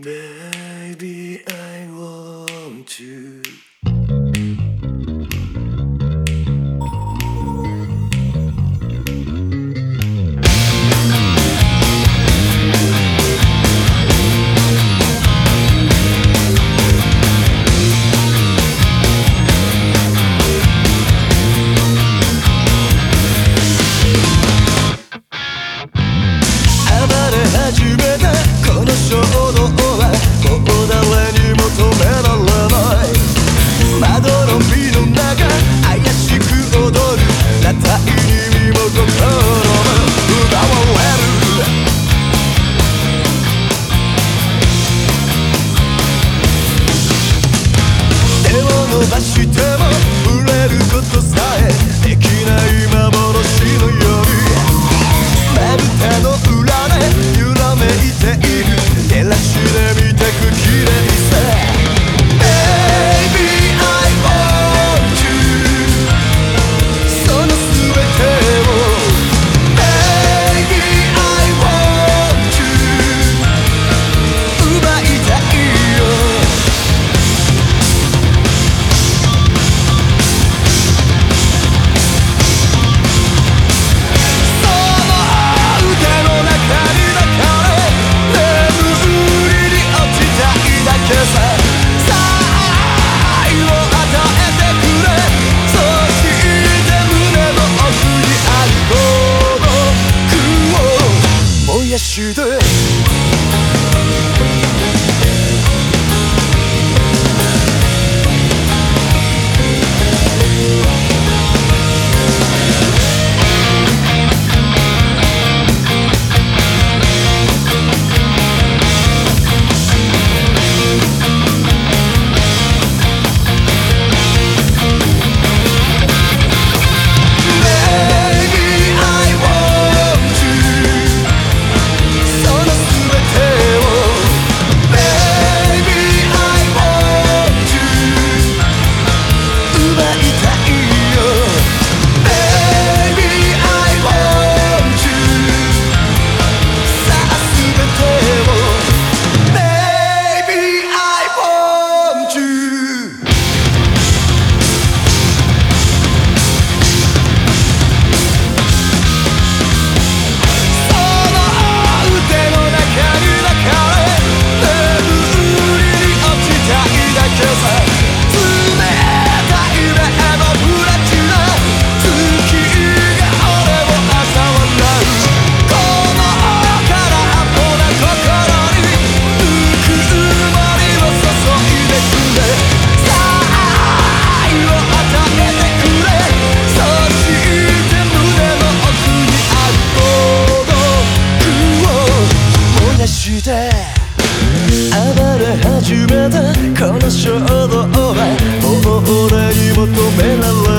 Baby, I want you. parachute 女的た。この衝動はもう俺に求められ